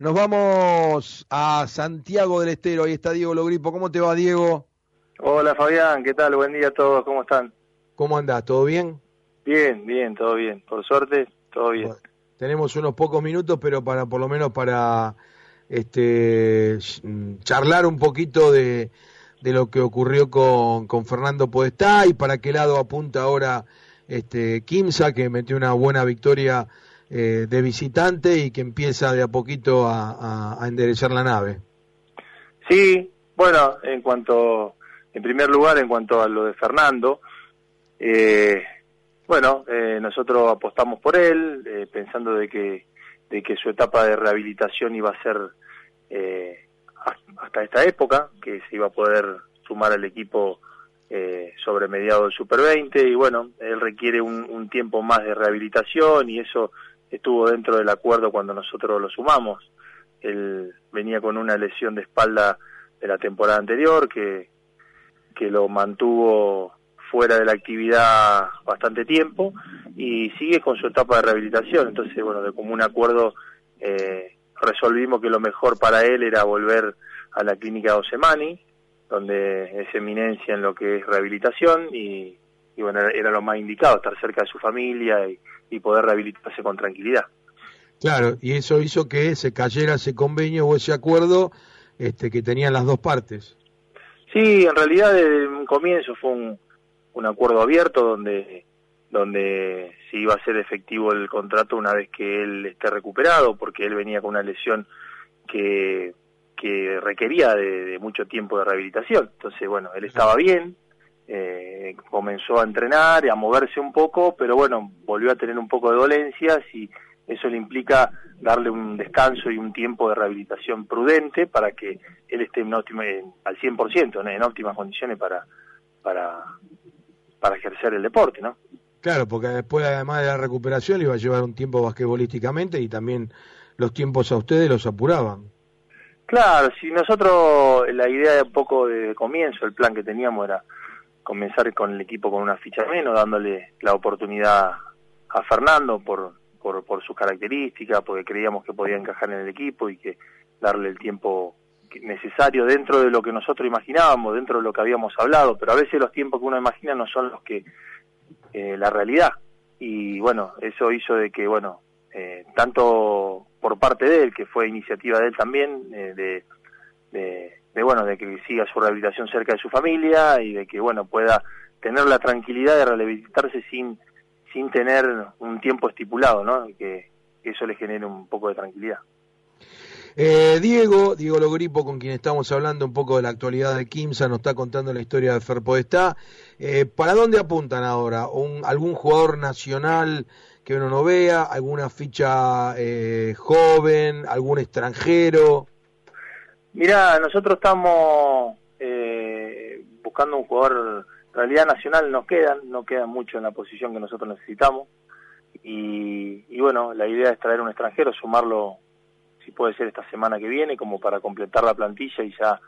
Nos vamos a Santiago del Estero. Ahí está Diego Logripo. ¿Cómo te va, Diego? Hola, Fabián. ¿Qué tal? Buen día a todos. ¿Cómo están? ¿Cómo andás? ¿Todo bien? Bien, bien, todo bien. Por suerte, todo bien. tenemos unos pocos minutos, pero para por lo menos para este charlar un poquito de, de lo que ocurrió con, con Fernando Podestá y para qué lado apunta ahora este Kimsa, que metió una buena victoria eh, de visitante y que empieza de a poquito a, enderezar la nave. Sí, bueno, en cuanto, en primer lugar, en cuanto a lo de Fernando, eh, bueno, eh, nosotros apostamos por él, pensando de que, de que su etapa de rehabilitación iba a ser hasta esta época, que se iba a poder sumar al equipo sobre mediado del Super 20 y bueno, él requiere un, un, tiempo más de rehabilitación y eso estuvo dentro del acuerdo cuando nosotros lo sumamos. Él venía con una lesión de espalda de la temporada anterior que, que lo mantuvo fuera de la actividad bastante tiempo y sigue con su etapa de rehabilitación. Entonces, bueno, de común acuerdo eh, resolvimos que lo mejor para él era volver a la clínica Osemani, donde es eminencia en lo que es rehabilitación y, y bueno, era lo más indicado, estar cerca de su familia y, y poder rehabilitarse con tranquilidad. Claro, y eso hizo que se cayera ese convenio o ese acuerdo este, que tenían las dos partes. Sí, en realidad desde un comienzo fue un, un acuerdo abierto donde donde se iba a ser efectivo el contrato una vez que él esté recuperado, porque él venía con una lesión que, que requería de, de mucho tiempo de rehabilitación. Entonces, bueno, él estaba bien, eh, comenzó a entrenar y a moverse un poco, pero bueno, volvió a tener un poco de dolencias y eso le implica darle un descanso y un tiempo de rehabilitación prudente para que él esté en óptima, al 100%, en óptimas condiciones para, para, para ejercer el deporte, ¿no? Claro, porque después además de la recuperación le iba a llevar un tiempo basquetbolísticamente y también los tiempos a ustedes los apuraban. Claro, si nosotros la idea de un poco de comienzo, el plan que teníamos era comenzar con el equipo con una ficha menos, dándole la oportunidad a Fernando por, por, sus características, porque creíamos que podía encajar en el equipo y que darle el tiempo necesario dentro de lo que nosotros imaginábamos, dentro de lo que habíamos hablado, pero a veces los tiempos que uno imagina no son los que eh, la realidad. Y bueno, eso hizo de que, bueno, eh, tanto por parte de él, que fue iniciativa de él también, eh, de de bueno de que siga su rehabilitación cerca de su familia y de que bueno pueda tener la tranquilidad de rehabilitarse sin sin tener un tiempo estipulado no que, eso le genere un poco de tranquilidad eh, Diego, Diego Logripo, con quien estamos hablando un poco de la actualidad de Kimsa, nos está contando la historia de Ferpodestá. Eh, ¿Para dónde apuntan ahora? ¿Un, ¿Algún jugador nacional que uno no vea? ¿Alguna ficha eh, joven? ¿Algún extranjero? Mira, nosotros estamos eh, buscando un jugador, realidad nacional nos quedan, no quedan mucho en la posición que nosotros necesitamos. Y, y bueno, la idea es traer un extranjero, sumarlo, si puede ser esta semana que viene, como para completar la plantilla y ya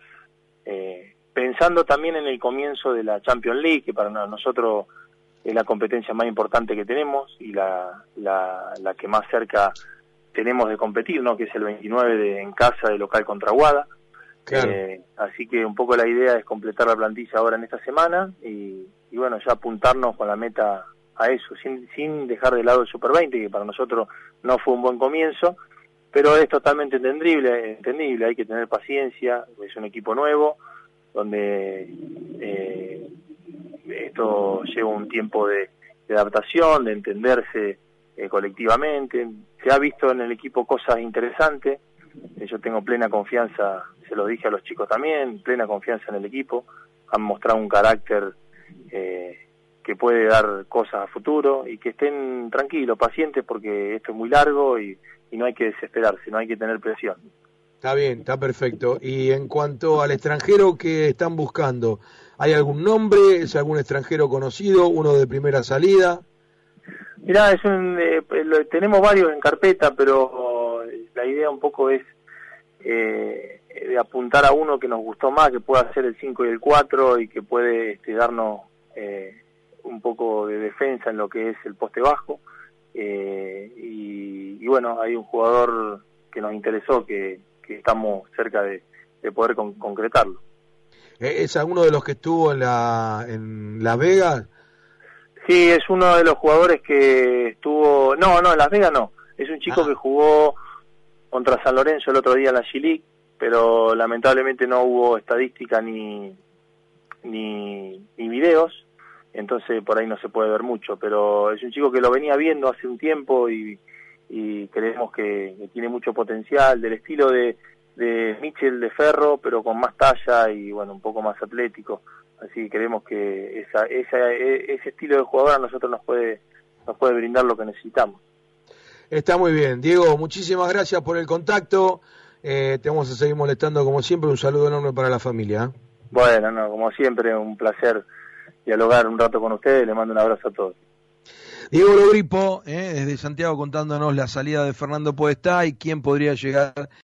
eh, pensando también en el comienzo de la Champions League, que para nosotros es la competencia más importante que tenemos y la, la, la que más cerca tenemos de competir, ¿no? que es el 29 de, en casa de local contra Guada. Eh, así que un poco la idea es completar la plantilla ahora en esta semana y, bueno, ya apuntarnos con la meta a eso, sin, sin dejar de lado el Super 20, que para nosotros no fue un buen comienzo, pero es totalmente entendible, entendible hay que tener paciencia, es un equipo nuevo, donde eh, esto lleva un tiempo de adaptación, de entenderse eh, colectivamente. Se ha visto en el equipo cosas interesantes. Eh, yo tengo plena confianza, se lo dije a los chicos también, plena confianza en el equipo. Han mostrado un carácter eh, que puede dar cosas a futuro y que estén tranquilos, pacientes, porque esto es muy largo y, y no hay que desesperarse, no hay que tener presión. Está bien, está perfecto. Y en cuanto al extranjero que están buscando, ¿hay algún nombre? ¿Es algún extranjero conocido? ¿Uno de primera salida? Mirá, es un, eh, tenemos varios en carpeta, pero la idea un poco es eh, de apuntar a uno que nos gustó más, que pueda ser el 5 y el 4 y que puede este, darnos eh, un poco de defensa en lo que es el poste bajo. Y, y, bueno, hay un jugador que nos interesó, que, que estamos cerca de, de poder concretarlo. ¿E-, ¿Es uno de los que estuvo en la en Las Vegas? Sí, es uno de los jugadores que estuvo... No, no, en Las Vegas no. Es un chico ah. que jugó contra San Lorenzo el otro día en la G pero lamentablemente no hubo estadística ni, ni, ni videos, entonces por ahí no se puede ver mucho, pero es un chico que lo venía viendo hace un tiempo y, y creemos que, tiene mucho potencial, del estilo de, de Michel de Ferro, pero con más talla y bueno, un poco más atlético. Así que creemos que esa, esa, e, ese estilo de jugador a nosotros nos puede, nos puede brindar lo que necesitamos. Está muy bien. Diego, muchísimas gracias por el contacto. Eh, te vamos a seguir molestando como siempre. Un saludo enorme para la familia. ¿eh? Bueno, no, como siempre, un placer dialogar un rato con ustedes. Le mando un abrazo a todos. Diego Logripo, eh, desde Santiago contándonos la salida de Fernando Podestá y quién podría llegar